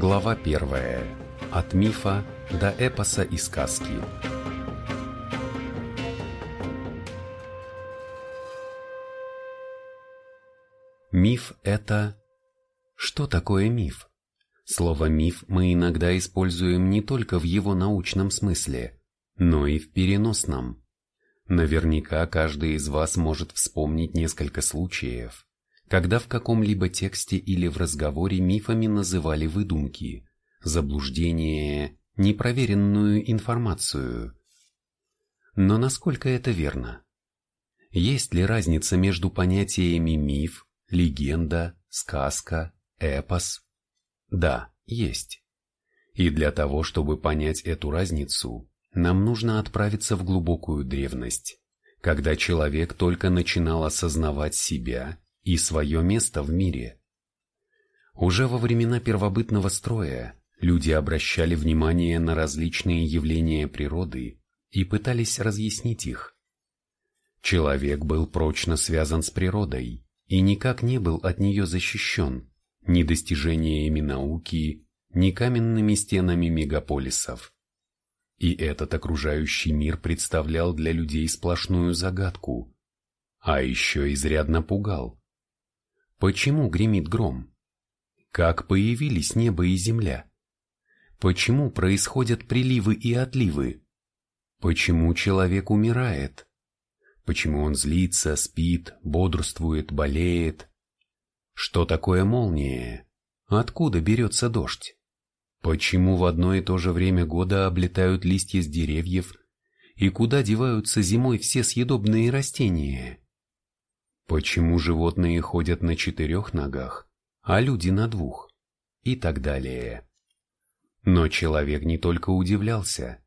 Глава первая. От мифа до эпоса и сказки. Миф – это… Что такое миф? Слово «миф» мы иногда используем не только в его научном смысле, но и в переносном. Наверняка каждый из вас может вспомнить несколько случаев, когда в каком-либо тексте или в разговоре мифами называли выдумки, заблуждение, непроверенную информацию. Но насколько это верно? Есть ли разница между понятиями миф, легенда, сказка, эпос? Да, есть. И для того, чтобы понять эту разницу, нам нужно отправиться в глубокую древность, когда человек только начинал осознавать себя и свое место в мире. Уже во времена первобытного строя люди обращали внимание на различные явления природы и пытались разъяснить их. Человек был прочно связан с природой и никак не был от нее защищен ни достижениями науки, ни каменными стенами мегаполисов. И этот окружающий мир представлял для людей сплошную загадку, а еще изрядно пугал. Почему гремит гром? Как появились небо и земля? Почему происходят приливы и отливы? Почему человек умирает? Почему он злится, спит, бодрствует, болеет? Что такое молния? Откуда берется дождь? Почему в одно и то же время года облетают листья с деревьев и куда деваются зимой все съедобные растения? Почему животные ходят на четырех ногах, а люди на двух, и так далее. Но человек не только удивлялся,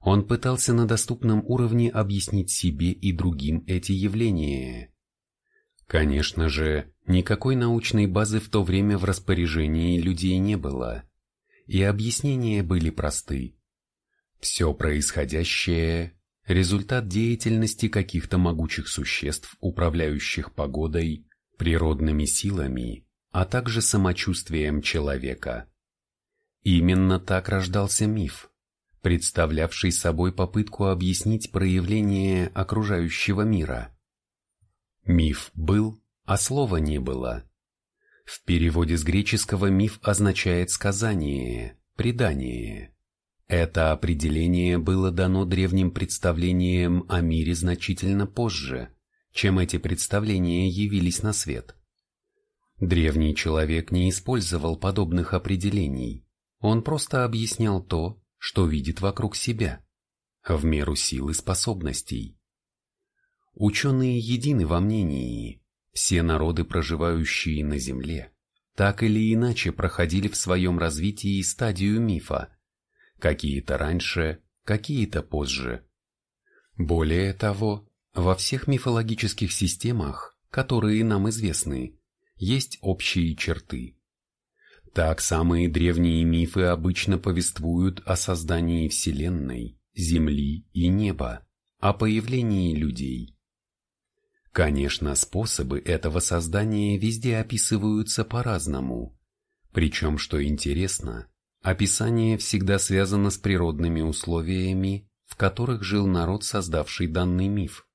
он пытался на доступном уровне объяснить себе и другим эти явления. Конечно же, никакой научной базы в то время в распоряжении людей не было, и объяснения были просты. Все происходящее результат деятельности каких-то могучих существ, управляющих погодой, природными силами, а также самочувствием человека. Именно так рождался миф, представлявший собой попытку объяснить проявление окружающего мира. Миф был, а слова не было. В переводе с греческого миф означает сказание, предание. Это определение было дано древним представлениям о мире значительно позже, чем эти представления явились на свет. Древний человек не использовал подобных определений, он просто объяснял то, что видит вокруг себя, в меру сил и способностей. Ученые едины во мнении, все народы, проживающие на Земле, так или иначе проходили в своем развитии стадию мифа, какие-то раньше, какие-то позже. Более того, во всех мифологических системах, которые нам известны, есть общие черты. Так самые древние мифы обычно повествуют о создании Вселенной, Земли и неба, о появлении людей. Конечно, способы этого создания везде описываются по-разному. Причем, что интересно, Описание всегда связано с природными условиями, в которых жил народ, создавший данный миф.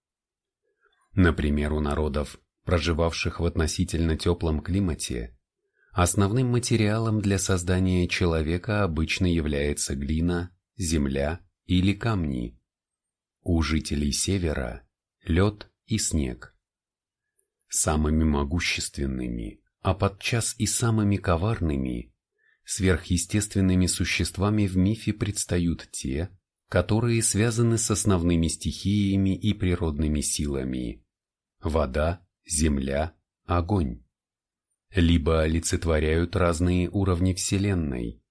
Например, у народов, проживавших в относительно теплом климате, основным материалом для создания человека обычно является глина, земля или камни. У жителей севера – лед и снег. Самыми могущественными, а подчас и самыми коварными – Сверхъестественными существами в мифе предстают те, которые связаны с основными стихиями и природными силами – вода, земля, огонь. Либо олицетворяют разные уровни Вселенной.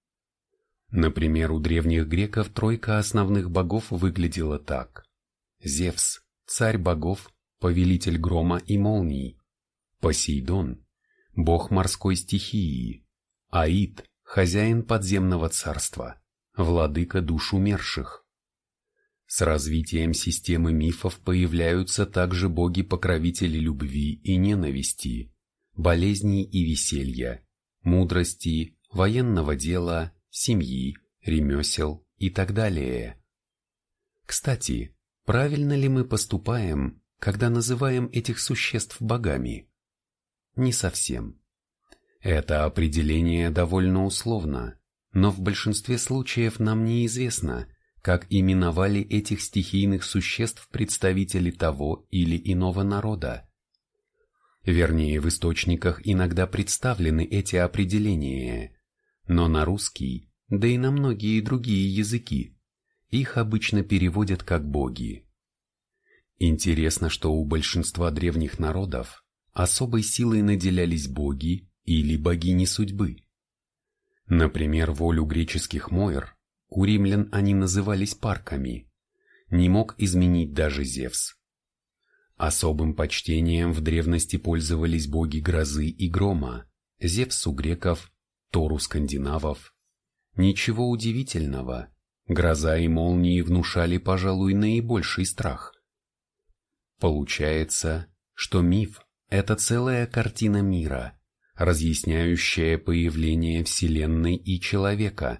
Например, у древних греков тройка основных богов выглядела так. Зевс – царь богов, повелитель грома и молний. Посейдон – бог морской стихии. Аид хозяин подземного царства, владыка душ умерших. С развитием системы мифов появляются также боги-покровители любви и ненависти, болезней и веселья, мудрости, военного дела, семьи, ремесел и так далее. Кстати, правильно ли мы поступаем, когда называем этих существ богами? Не совсем. Это определение довольно условно, но в большинстве случаев нам неизвестно, как именовали этих стихийных существ представители того или иного народа. Вернее, в источниках иногда представлены эти определения, но на русский, да и на многие другие языки, их обычно переводят как боги. Интересно, что у большинства древних народов особой силой наделялись боги или богини судьбы. Например, волю греческих Моир, у римлян они назывались парками, не мог изменить даже Зевс. Особым почтением в древности пользовались боги грозы и грома, Зевс у греков, Тор у скандинавов. Ничего удивительного, гроза и молнии внушали, пожалуй, наибольший страх. Получается, что миф – это целая картина мира, разъясняющая появление Вселенной и человека.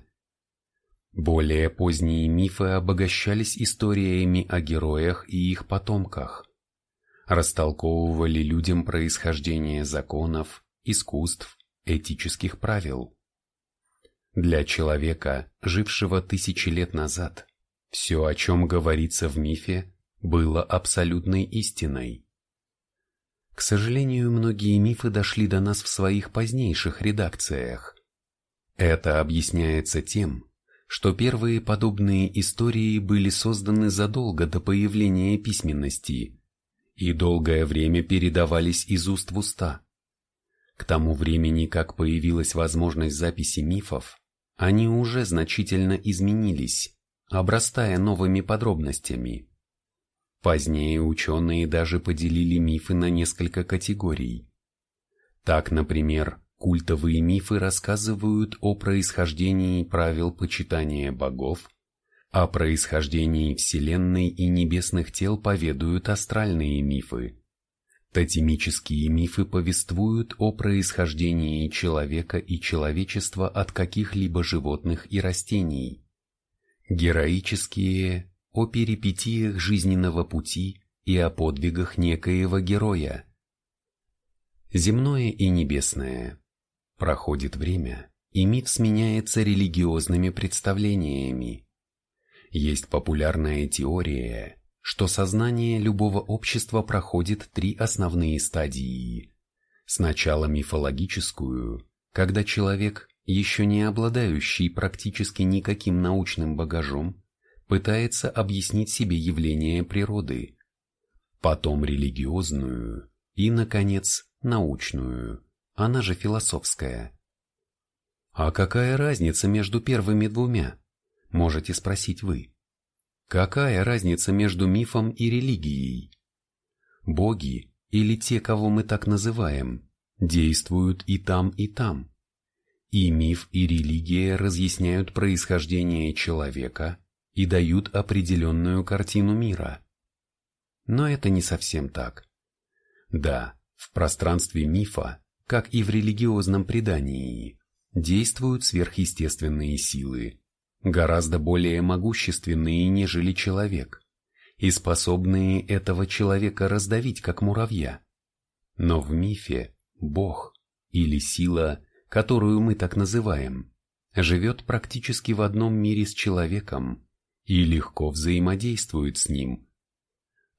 Более поздние мифы обогащались историями о героях и их потомках, растолковывали людям происхождение законов, искусств, этических правил. Для человека, жившего тысячи лет назад, все, о чем говорится в мифе, было абсолютной истиной. К сожалению, многие мифы дошли до нас в своих позднейших редакциях. Это объясняется тем, что первые подобные истории были созданы задолго до появления письменности и долгое время передавались из уст в уста. К тому времени, как появилась возможность записи мифов, они уже значительно изменились, обрастая новыми подробностями. Позднее ученые даже поделили мифы на несколько категорий. Так, например, культовые мифы рассказывают о происхождении правил почитания богов, о происхождении Вселенной и небесных тел поведают астральные мифы. Тотемические мифы повествуют о происхождении человека и человечества от каких-либо животных и растений. Героические – о перипетиях жизненного пути и о подвигах некоего героя. Земное и небесное. Проходит время, и миф сменяется религиозными представлениями. Есть популярная теория, что сознание любого общества проходит три основные стадии. Сначала мифологическую, когда человек, еще не обладающий практически никаким научным багажом, пытается объяснить себе явления природы, потом религиозную и, наконец, научную, она же философская. А какая разница между первыми двумя? Можете спросить вы. Какая разница между мифом и религией? Боги, или те, кого мы так называем, действуют и там, и там. И миф, и религия разъясняют происхождение человека и дают определенную картину мира. Но это не совсем так. Да, в пространстве мифа, как и в религиозном предании, действуют сверхъестественные силы, гораздо более могущественные, нежели человек, и способные этого человека раздавить, как муравья. Но в мифе Бог или сила, которую мы так называем, живет практически в одном мире с человеком и легко взаимодействует с ним.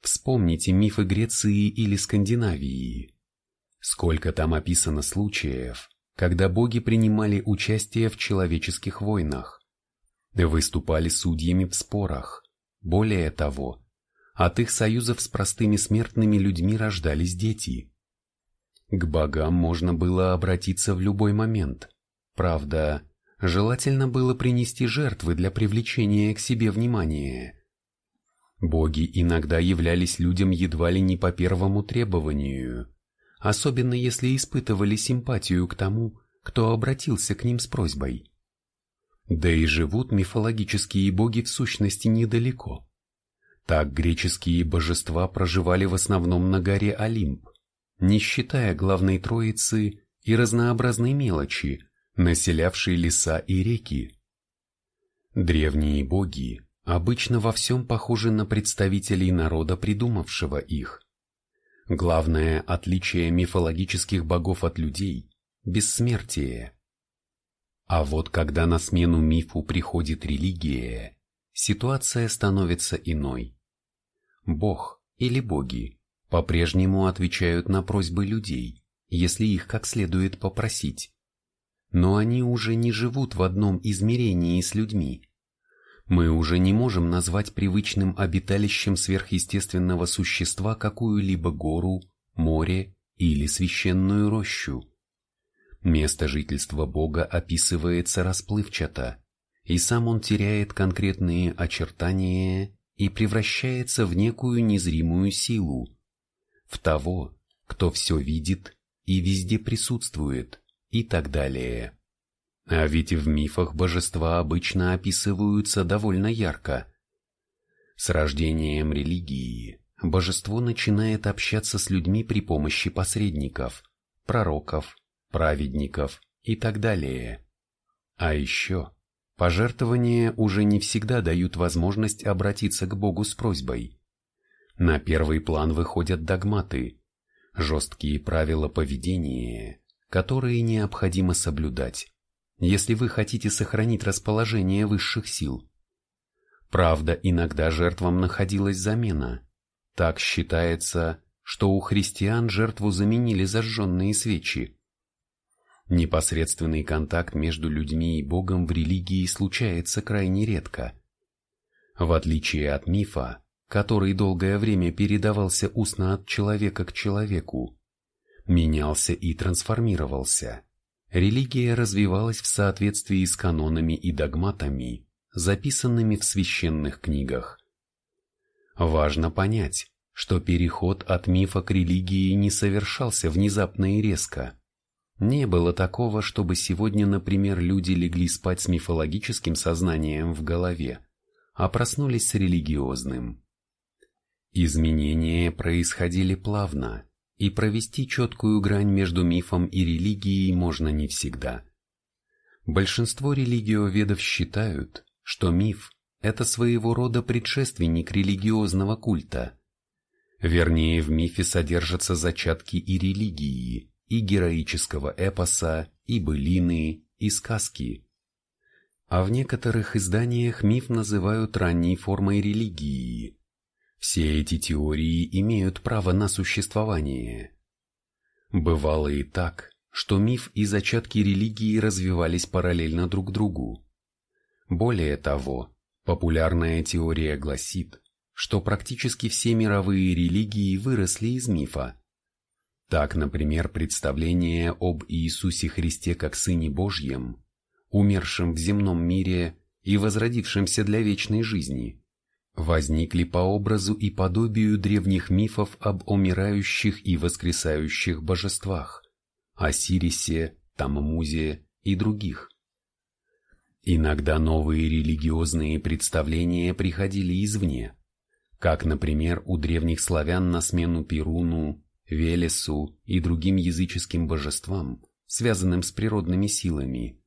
Вспомните мифы Греции или Скандинавии. Сколько там описано случаев, когда боги принимали участие в человеческих войнах, выступали судьями в спорах. Более того, от их союзов с простыми смертными людьми рождались дети. К богам можно было обратиться в любой момент. Правда, желательно было принести жертвы для привлечения к себе внимания. Боги иногда являлись людям едва ли не по первому требованию, особенно если испытывали симпатию к тому, кто обратился к ним с просьбой. Да и живут мифологические боги в сущности недалеко. Так греческие божества проживали в основном на горе Олимп, не считая главной троицы и разнообразной мелочи, населявший леса и реки. Древние боги обычно во всем похожи на представителей народа, придумавшего их. Главное отличие мифологических богов от людей – бессмертие. А вот когда на смену мифу приходит религия, ситуация становится иной. Бог или боги по-прежнему отвечают на просьбы людей, если их как следует попросить. Но они уже не живут в одном измерении с людьми. Мы уже не можем назвать привычным обиталищем сверхъестественного существа какую-либо гору, море или священную рощу. Место жительства Бога описывается расплывчато, и сам он теряет конкретные очертания и превращается в некую незримую силу, в того, кто все видит и везде присутствует, и так далее. А ведь в мифах божества обычно описываются довольно ярко. С рождением религии божество начинает общаться с людьми при помощи посредников, пророков, праведников и так далее. А еще пожертвования уже не всегда дают возможность обратиться к Богу с просьбой. На первый план выходят догматы, жесткие правила поведения, которые необходимо соблюдать, если вы хотите сохранить расположение высших сил. Правда, иногда жертвам находилась замена. Так считается, что у христиан жертву заменили зажженные свечи, Непосредственный контакт между людьми и Богом в религии случается крайне редко. В отличие от мифа, который долгое время передавался устно от человека к человеку, менялся и трансформировался, религия развивалась в соответствии с канонами и догматами, записанными в священных книгах. Важно понять, что переход от мифа к религии не совершался внезапно и резко. Не было такого, чтобы сегодня, например, люди легли спать с мифологическим сознанием в голове, а проснулись с религиозным. Изменения происходили плавно, и провести четкую грань между мифом и религией можно не всегда. Большинство религиоведов считают, что миф – это своего рода предшественник религиозного культа. Вернее, в мифе содержатся зачатки и религии – и героического эпоса, и былины, и сказки. А в некоторых изданиях миф называют ранней формой религии. Все эти теории имеют право на существование. Бывало и так, что миф и зачатки религии развивались параллельно друг другу. Более того, популярная теория гласит, что практически все мировые религии выросли из мифа. Так, например, представление об Иисусе Христе как Сыне Божьем, умершем в земном мире и возродившемся для вечной жизни, возникли по образу и подобию древних мифов об умирающих и воскресающих божествах, Осирисе, Таммузе и других. Иногда новые религиозные представления приходили извне, как, например, у древних славян на смену Перуну Велесу и другим языческим божествам, связанным с природными силами,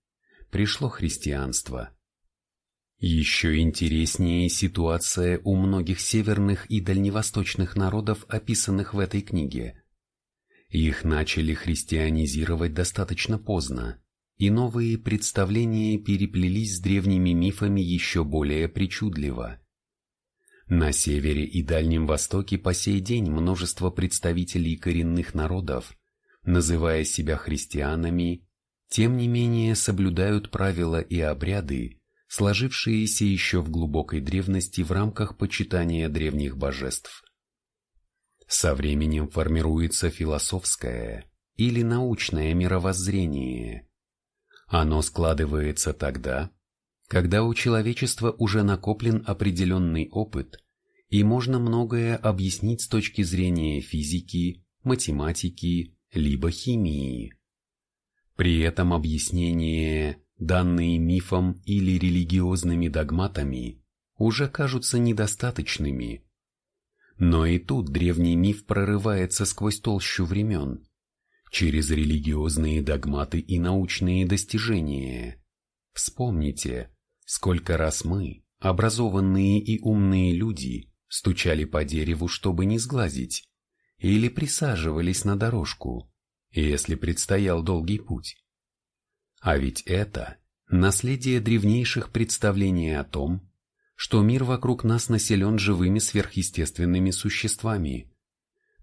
пришло христианство. Еще интереснее ситуация у многих северных и дальневосточных народов, описанных в этой книге. Их начали христианизировать достаточно поздно, и новые представления переплелись с древними мифами еще более причудливо. На севере и Дальнем Востоке по сей день множество представителей коренных народов, называя себя христианами, тем не менее соблюдают правила и обряды, сложившиеся еще в глубокой древности в рамках почитания древних божеств. Со временем формируется философское или научное мировоззрение. Оно складывается тогда, когда у человечества уже накоплен определенный опыт, и можно многое объяснить с точки зрения физики, математики, либо химии. При этом объяснения, данные мифом или религиозными догматами, уже кажутся недостаточными. Но и тут древний миф прорывается сквозь толщу времен. через религиозные догматы и научные достижения. Вспомните, сколько раз мы, образованные и умные люди, стучали по дереву, чтобы не сглазить, или присаживались на дорожку, если предстоял долгий путь. А ведь это наследие древнейших представлений о том, что мир вокруг нас населен живыми сверхъестественными существами,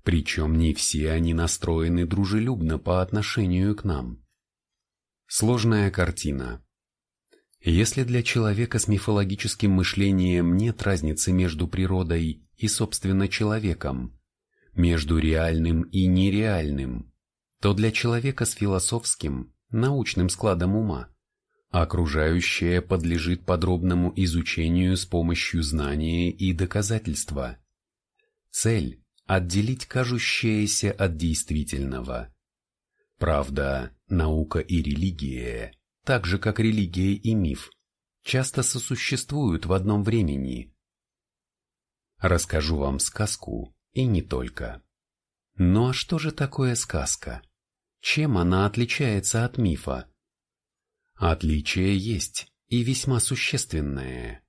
причем не все они настроены дружелюбно по отношению к нам. Сложная картина. Если для человека с мифологическим мышлением нет разницы между природой и, собственно, человеком, между реальным и нереальным, то для человека с философским, научным складом ума, окружающее подлежит подробному изучению с помощью знания и доказательства. Цель отделить кажущееся от действительного. Правда, наука и религия, так же как религия и миф, часто сосуществуют в одном времени. Расскажу вам сказку, и не только. Ну а что же такое сказка? Чем она отличается от мифа? Отличие есть, и весьма существенное.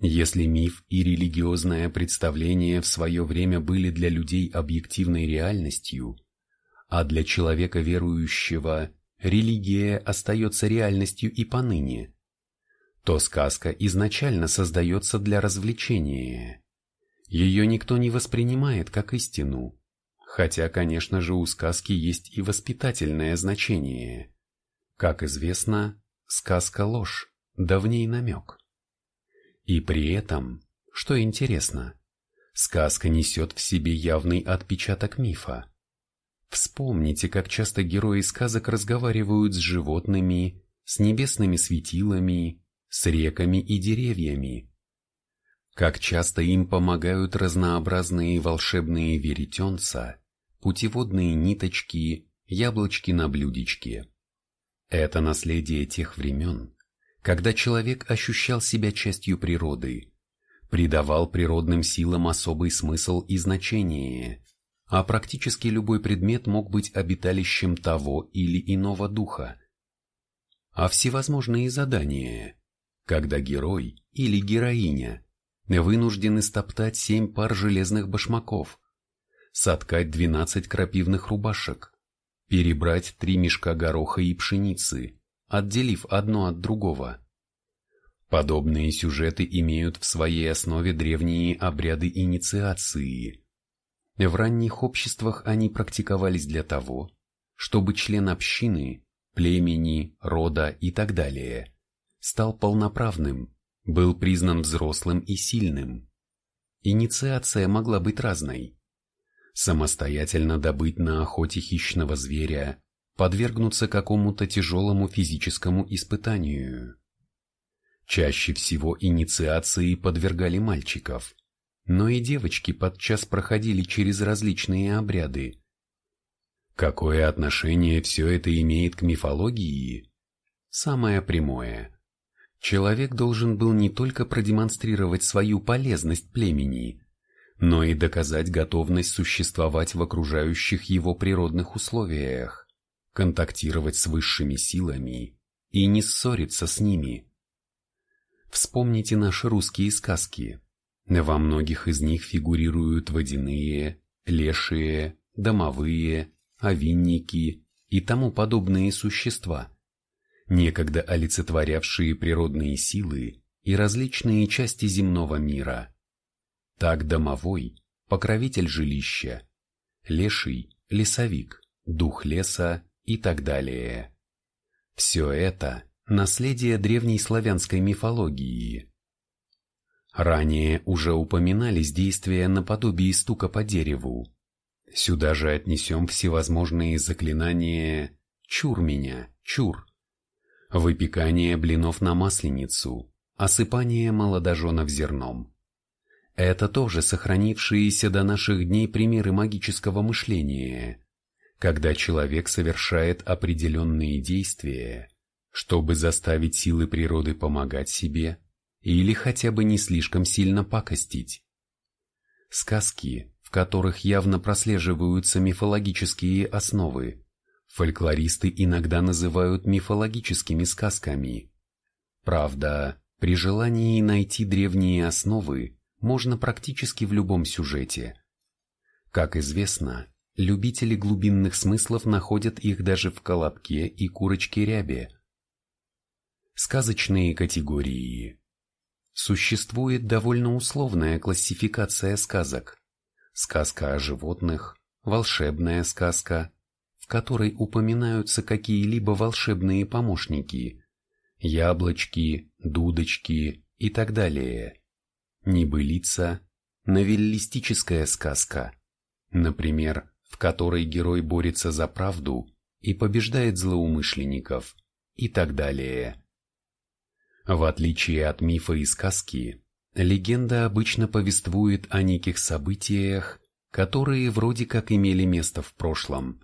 Если миф и религиозное представление в свое время были для людей объективной реальностью, а для человека верующего религия остается реальностью и поныне, то сказка изначально создается для развлечения. Ее никто не воспринимает как истину, хотя, конечно же, у сказки есть и воспитательное значение. Как известно, сказка ложь, да в ней намек. И при этом, что интересно, сказка несет в себе явный отпечаток мифа. Вспомните, как часто герои сказок разговаривают с животными, с небесными светилами, с реками и деревьями. Как часто им помогают разнообразные волшебные веретенца, путеводные ниточки, яблочки на блюдечке. Это наследие тех времен, когда человек ощущал себя частью природы, придавал природным силам особый смысл и значение, а практически любой предмет мог быть обиталищем того или иного духа. А всевозможные задания, когда герой или героиня вынуждены стоптать семь пар железных башмаков, соткать двенадцать крапивных рубашек, перебрать три мешка гороха и пшеницы, отделив одно от другого. Подобные сюжеты имеют в своей основе древние обряды инициации. В ранних обществах они практиковались для того, чтобы член общины, племени, рода и так далее стал полноправным, был признан взрослым и сильным. Инициация могла быть разной. Самостоятельно добыть на охоте хищного зверя, подвергнуться какому-то тяжелому физическому испытанию. Чаще всего инициации подвергали мальчиков, но и девочки подчас проходили через различные обряды. Какое отношение все это имеет к мифологии? Самое прямое. Человек должен был не только продемонстрировать свою полезность племени, но и доказать готовность существовать в окружающих его природных условиях контактировать с высшими силами и не ссориться с ними. Вспомните наши русские сказки. Во многих из них фигурируют водяные, лешие, домовые, овинники и тому подобные существа, некогда олицетворявшие природные силы и различные части земного мира. Так домовой – покровитель жилища, леший – лесовик, дух леса и так далее. Все это – наследие древней славянской мифологии. Ранее уже упоминались действия наподобие стука по дереву. Сюда же отнесем всевозможные заклинания «чур меня, чур», выпекание блинов на масленицу, осыпание молодоженов зерном. Это тоже сохранившиеся до наших дней примеры магического мышления – когда человек совершает определенные действия, чтобы заставить силы природы помогать себе или хотя бы не слишком сильно пакостить. Сказки, в которых явно прослеживаются мифологические основы, фольклористы иногда называют мифологическими сказками. Правда, при желании найти древние основы можно практически в любом сюжете. Как известно, любители глубинных смыслов находят их даже в «Колобке» и «Курочке рябе». Сказочные категории Существует довольно условная классификация сказок. Сказка о животных, волшебная сказка, в которой упоминаются какие-либо волшебные помощники, яблочки, дудочки и так далее. Небылица, новеллистическая сказка, например, в которой герой борется за правду и побеждает злоумышленников и так далее. В отличие от мифа и сказки, легенда обычно повествует о неких событиях, которые вроде как имели место в прошлом.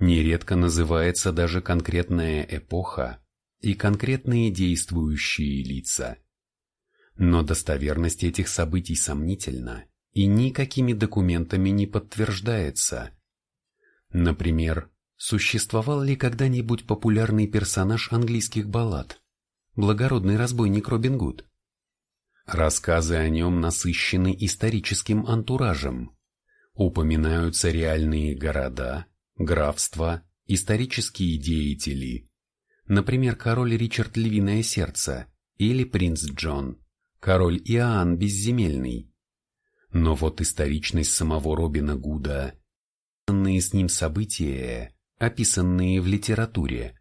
Нередко называется даже конкретная эпоха и конкретные действующие лица. Но достоверность этих событий сомнительна и никакими документами не подтверждается. Например, существовал ли когда-нибудь популярный персонаж английских баллад? благородный разбойник Робин Гуд. Рассказы о нем насыщены историческим антуражем. Упоминаются реальные города, графства, исторические деятели. Например, король Ричард Львиное Сердце или принц Джон, король Иоанн Безземельный. Но вот историчность самого Робина Гуда, описанные с ним события, описанные в литературе,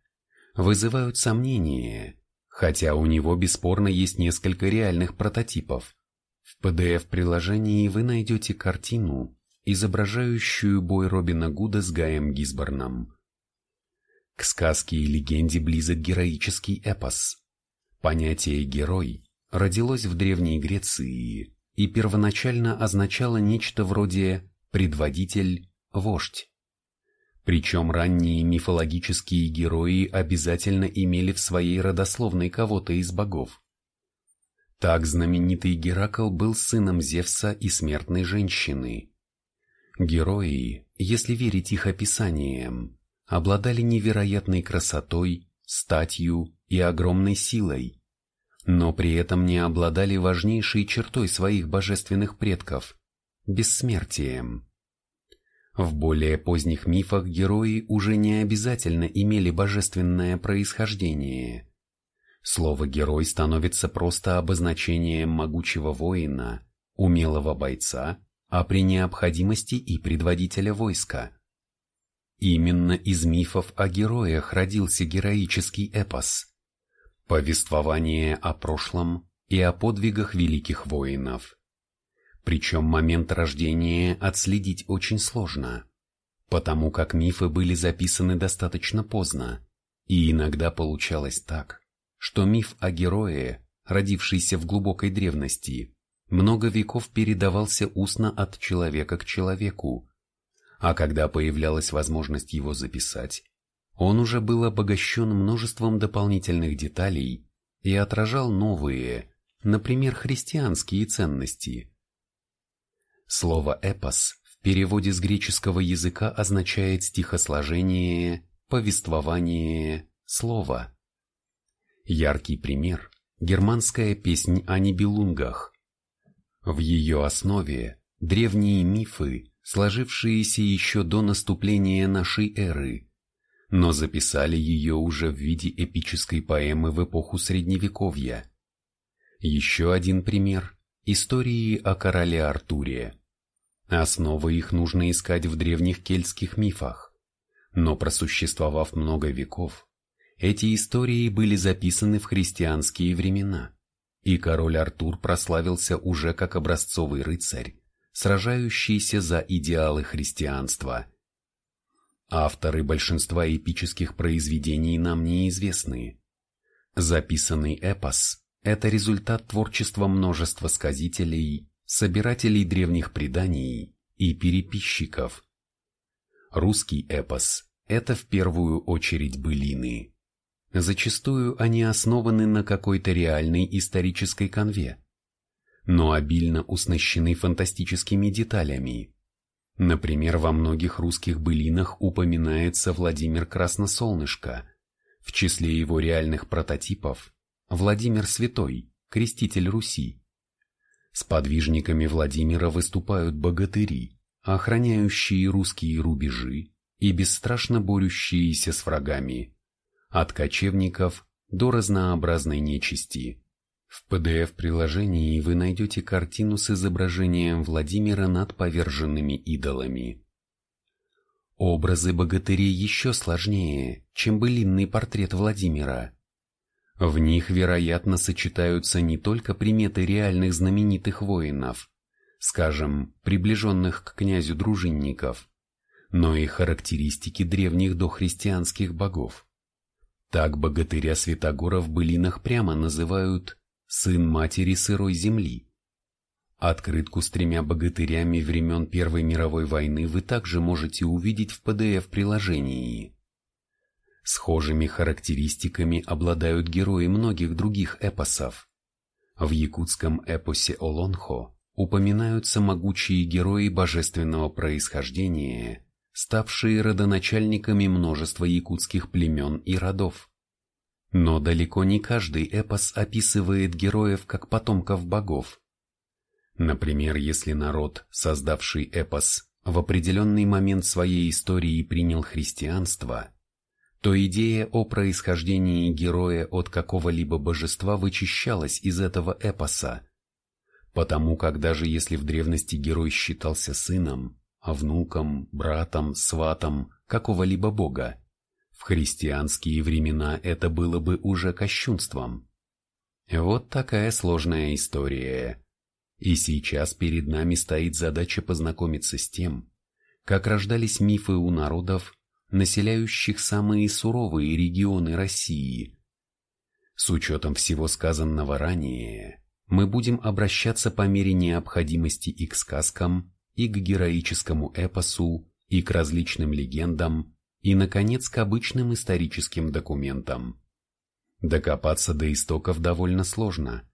вызывают сомнения – хотя у него бесспорно есть несколько реальных прототипов. В PDF-приложении вы найдете картину, изображающую бой Робина Гуда с Гаем Гисборном. К сказке и легенде близок героический эпос. Понятие «герой» родилось в Древней Греции и первоначально означало нечто вроде «предводитель», «вождь». Причем ранние мифологические герои обязательно имели в своей родословной кого-то из богов. Так знаменитый Геракл был сыном Зевса и смертной женщины. Герои, если верить их описаниям, обладали невероятной красотой, статью и огромной силой, но при этом не обладали важнейшей чертой своих божественных предков – бессмертием. В более поздних мифах герои уже не обязательно имели божественное происхождение. Слово «герой» становится просто обозначением могучего воина, умелого бойца, а при необходимости и предводителя войска. Именно из мифов о героях родился героический эпос. Повествование о прошлом и о подвигах великих воинов. Причем момент рождения отследить очень сложно, потому как мифы были записаны достаточно поздно, и иногда получалось так, что миф о герое, родившийся в глубокой древности, много веков передавался устно от человека к человеку, а когда появлялась возможность его записать, он уже был обогащен множеством дополнительных деталей и отражал новые, например, христианские ценности – Слово «эпос» в переводе с греческого языка означает стихосложение, повествование, слово. Яркий пример – германская песнь о Нибелунгах. В ее основе древние мифы, сложившиеся еще до наступления нашей эры, но записали ее уже в виде эпической поэмы в эпоху Средневековья. Еще один пример – истории о короле Артуре. Основы их нужно искать в древних кельтских мифах. Но просуществовав много веков, эти истории были записаны в христианские времена, и король Артур прославился уже как образцовый рыцарь, сражающийся за идеалы христианства. Авторы большинства эпических произведений нам неизвестны. Записанный эпос – это результат творчества множества сказителей, собирателей древних преданий и переписчиков. Русский эпос – это в первую очередь былины. Зачастую они основаны на какой-то реальной исторической конве, но обильно уснащены фантастическими деталями. Например, во многих русских былинах упоминается Владимир Красносолнышко. В числе его реальных прототипов – Владимир Святой, креститель Руси. С подвижниками Владимира выступают богатыри, охраняющие русские рубежи и бесстрашно борющиеся с врагами, от кочевников до разнообразной нечисти. В PDF-приложении вы найдете картину с изображением Владимира над поверженными идолами. Образы богатырей еще сложнее, чем былинный портрет Владимира. В них, вероятно, сочетаются не только приметы реальных знаменитых воинов, скажем, приближенных к князю дружинников, но и характеристики древних дохристианских богов. Так богатыря Святогора в былинах прямо называют «сын матери сырой земли». Открытку с тремя богатырями времен Первой мировой войны вы также можете увидеть в PDF-приложении. Схожими характеристиками обладают герои многих других эпосов. В якутском эпосе Олонхо упоминаются могучие герои божественного происхождения, ставшие родоначальниками множества якутских племен и родов. Но далеко не каждый эпос описывает героев как потомков богов. Например, если народ, создавший эпос, в определенный момент своей истории принял христианство, то идея о происхождении героя от какого-либо божества вычищалась из этого эпоса. Потому как даже если в древности герой считался сыном, а внуком, братом, сватом какого-либо бога. В христианские времена это было бы уже кощунством. Вот такая сложная история. И сейчас перед нами стоит задача познакомиться с тем, как рождались мифы у народов, населяющих самые суровые регионы России. С учетом всего сказанного ранее, мы будем обращаться по мере необходимости и к сказкам, и к героическому эпосу, и к различным легендам, и, наконец, к обычным историческим документам. Докопаться до истоков довольно сложно,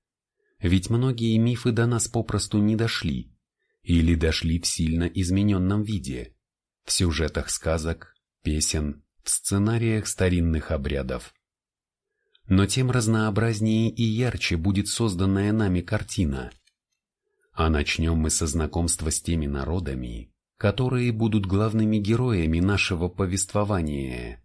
ведь многие мифы до нас попросту не дошли, или дошли в сильно измененном виде, в сюжетах сказок, песен, в сценариях старинных обрядов. Но тем разнообразнее и ярче будет созданная нами картина – а начнем мы со знакомства с теми народами, которые будут главными героями нашего повествования.